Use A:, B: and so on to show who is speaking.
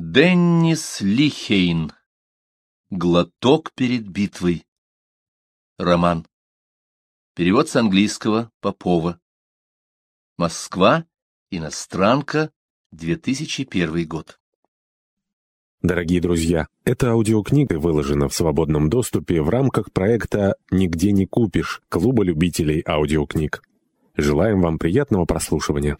A: Деннис Лихейн. Глоток перед битвой. Роман. Перевод с английского Попова. Москва. Иностранка. 2001 год.
B: Дорогие друзья, эта аудиокнига выложена в свободном доступе в рамках проекта «Нигде не купишь» Клуба любителей аудиокниг. Желаем вам приятного прослушивания.